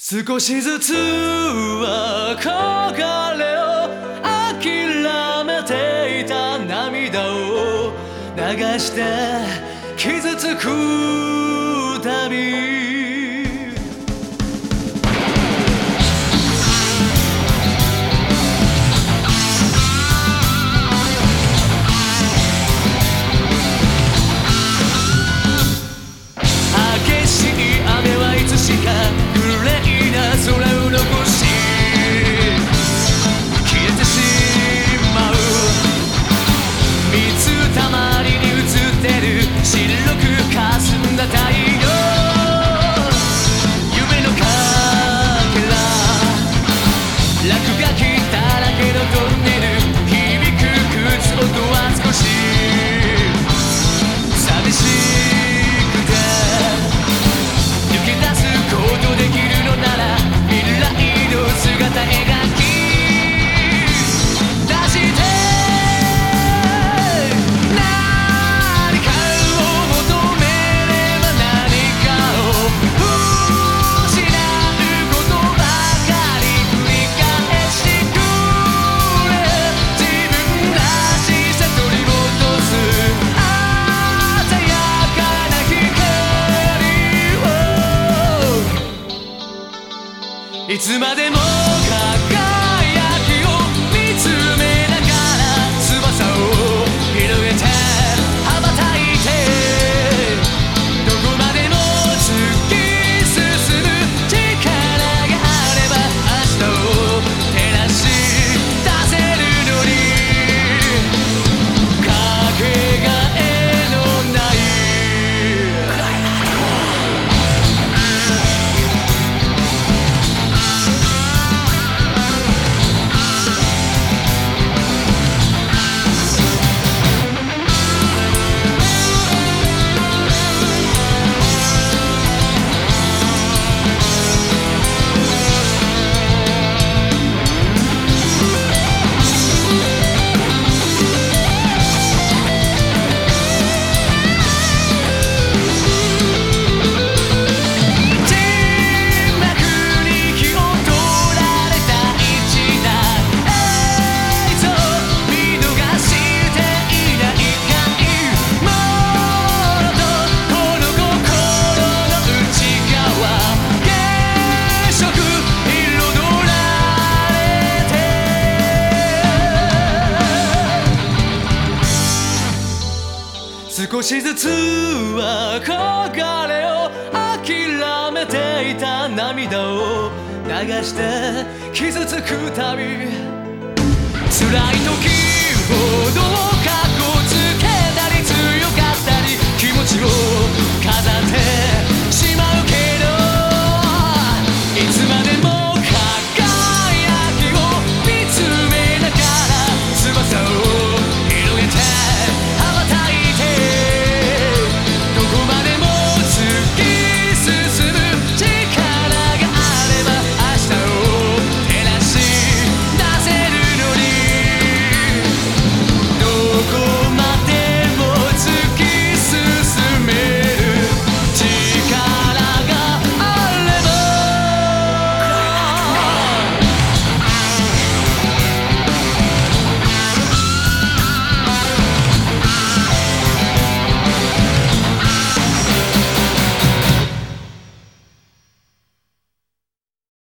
少しずつ憧れを諦めていた涙を流して傷つくたびいつまでも輝少しずつ憧れを諦めていた涙を流して傷つくたび。辛い時ほど